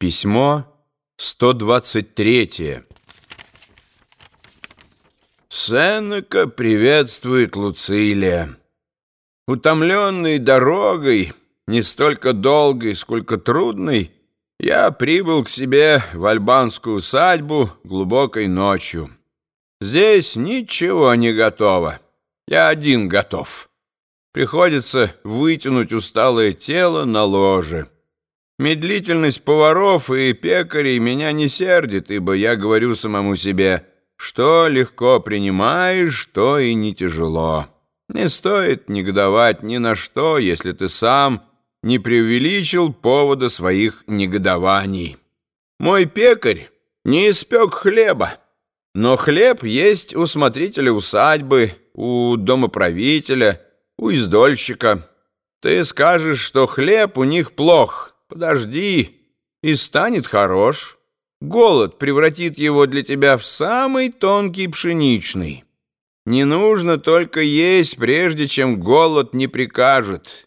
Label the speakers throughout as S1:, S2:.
S1: Письмо 123. Сенека приветствует Луцилия. Утомленный дорогой, не столько долгой, сколько трудной, я прибыл к себе в альбанскую усадьбу глубокой ночью. Здесь ничего не готово. Я один готов. Приходится вытянуть усталое тело на ложе. Медлительность поваров и пекарей меня не сердит, ибо я говорю самому себе, что легко принимаешь, то и не тяжело. Не стоит негодовать ни на что, если ты сам не преувеличил повода своих негодований. Мой пекарь не испек хлеба, но хлеб есть у смотрителя усадьбы, у домоправителя, у издольщика. Ты скажешь, что хлеб у них плох, Подожди, и станет хорош. Голод превратит его для тебя в самый тонкий пшеничный. Не нужно только есть, прежде чем голод не прикажет.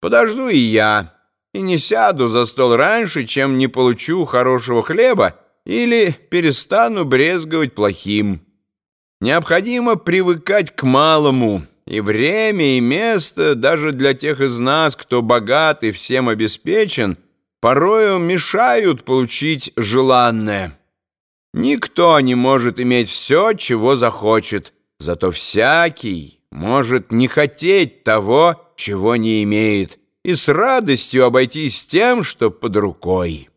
S1: Подожду и я, и не сяду за стол раньше, чем не получу хорошего хлеба или перестану брезговать плохим. Необходимо привыкать к малому, и время, и место даже для тех из нас, кто богат и всем обеспечен — порою мешают получить желанное. Никто не может иметь все, чего захочет, зато всякий может не хотеть того, чего не имеет, и с радостью обойтись тем, что под рукой.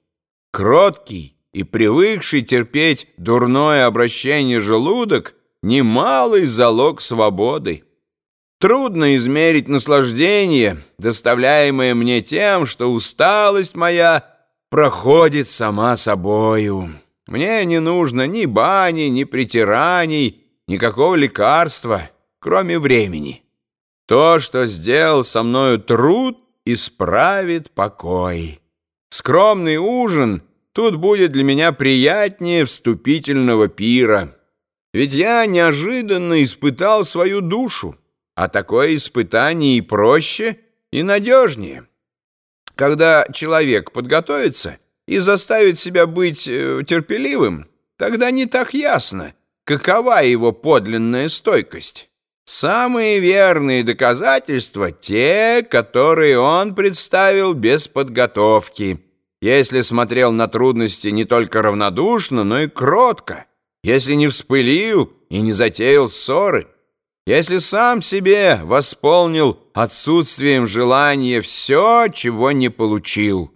S1: Кроткий и привыкший терпеть дурное обращение желудок — немалый залог свободы. Трудно измерить наслаждение, доставляемое мне тем, что усталость моя проходит сама собою. Мне не нужно ни бани, ни притираний, никакого лекарства, кроме времени. То, что сделал со мною труд, исправит покой. Скромный ужин тут будет для меня приятнее вступительного пира. Ведь я неожиданно испытал свою душу а такое испытание и проще, и надежнее. Когда человек подготовится и заставит себя быть э, терпеливым, тогда не так ясно, какова его подлинная стойкость. Самые верные доказательства — те, которые он представил без подготовки, если смотрел на трудности не только равнодушно, но и кротко, если не вспылил и не затеял ссоры если сам себе восполнил отсутствием желания все, чего не получил,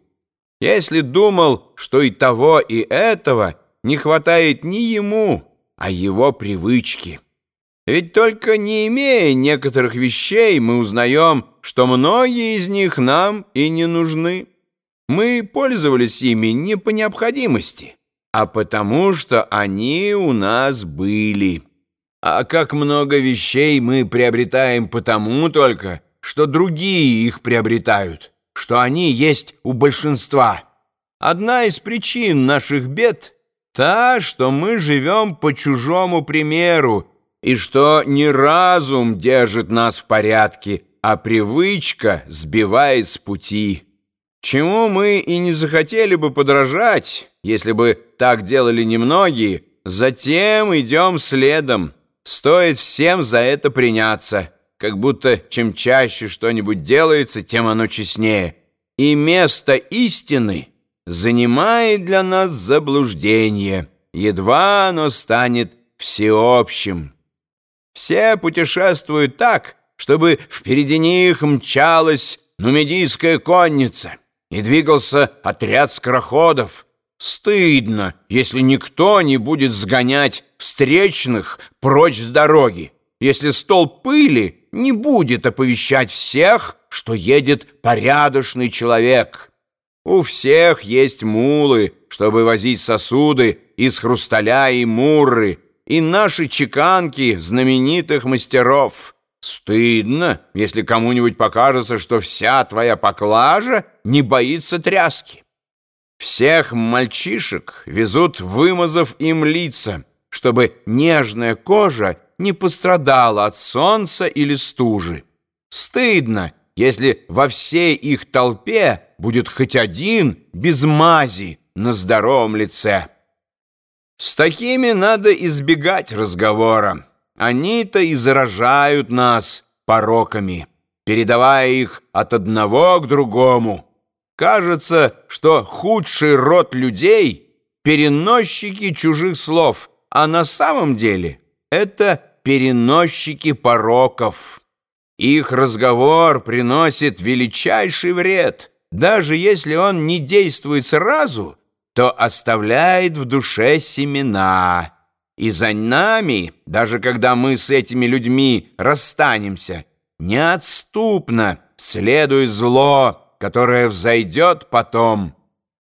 S1: если думал, что и того, и этого не хватает ни ему, а его привычки. Ведь только не имея некоторых вещей, мы узнаем, что многие из них нам и не нужны. Мы пользовались ими не по необходимости, а потому что они у нас были». А как много вещей мы приобретаем потому только, что другие их приобретают, что они есть у большинства. Одна из причин наших бед — та, что мы живем по чужому примеру, и что не разум держит нас в порядке, а привычка сбивает с пути. Чему мы и не захотели бы подражать, если бы так делали немногие, затем идем следом. Стоит всем за это приняться, как будто чем чаще что-нибудь делается, тем оно честнее. И место истины занимает для нас заблуждение, едва оно станет всеобщим. Все путешествуют так, чтобы впереди них мчалась нумидийская конница и двигался отряд скороходов, Стыдно, если никто не будет сгонять встречных прочь с дороги, если стол пыли не будет оповещать всех, что едет порядочный человек. У всех есть мулы, чтобы возить сосуды из хрусталя и мурры, и наши чеканки знаменитых мастеров. Стыдно, если кому-нибудь покажется, что вся твоя поклажа не боится тряски. Всех мальчишек везут, вымазав им лица, чтобы нежная кожа не пострадала от солнца или стужи. Стыдно, если во всей их толпе будет хоть один без мази, на здоровом лице. С такими надо избегать разговора. Они-то и заражают нас пороками, передавая их от одного к другому. Кажется, что худший род людей — переносчики чужих слов, а на самом деле это переносчики пороков. Их разговор приносит величайший вред. Даже если он не действует сразу, то оставляет в душе семена. И за нами, даже когда мы с этими людьми расстанемся, неотступно следует зло, которое взойдет потом.